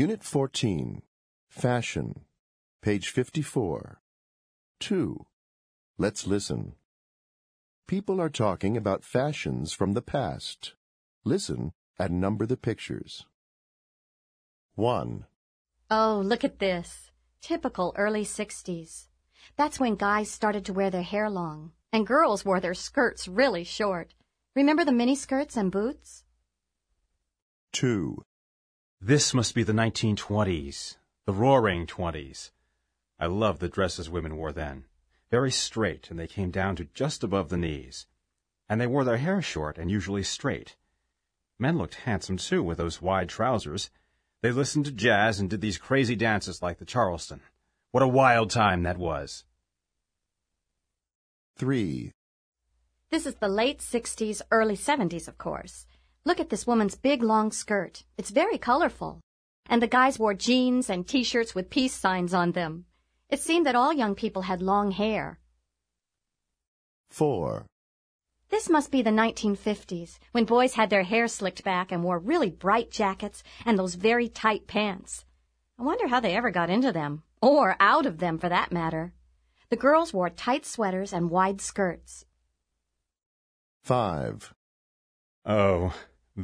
Unit 14. Fashion. Page 54. 2. Let's listen. People are talking about fashions from the past. Listen and number the pictures. 1, Oh, look at this. Typical early 60s. That's when guys started to wear their hair long, and girls wore their skirts really short. Remember the mini skirts and boots? 2, This must be the 1920s, the roaring 20s. I love the dresses women wore then. Very straight, and they came down to just above the knees. And they wore their hair short and usually straight. Men looked handsome too with those wide trousers. They listened to jazz and did these crazy dances like the Charleston. What a wild time that was. 3, This is the late 60s, early 70s, of course. Look at this woman's big long skirt. It's very colorful. And the guys wore jeans and t-shirts with peace signs on them. It seemed that all young people had long hair. 4, This must be the 1950s, when boys had their hair slicked back and wore really bright jackets and those very tight pants. I wonder how they ever got into them, or out of them for that matter. The girls wore tight sweaters and wide skirts. 5, Oh,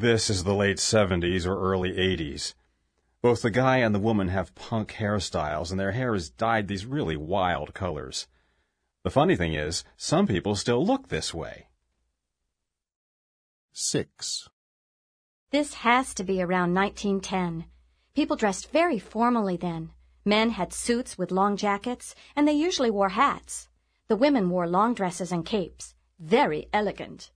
this is the late 70s or early 80s. Both the guy and the woman have punk hairstyles, and their hair is dyed these really wild colors. The funny thing is, some people still look this way. 6, This has to be around 1910. People dressed very formally then. Men had suits with long jackets, and they usually wore hats. The women wore long dresses and capes. Very elegant.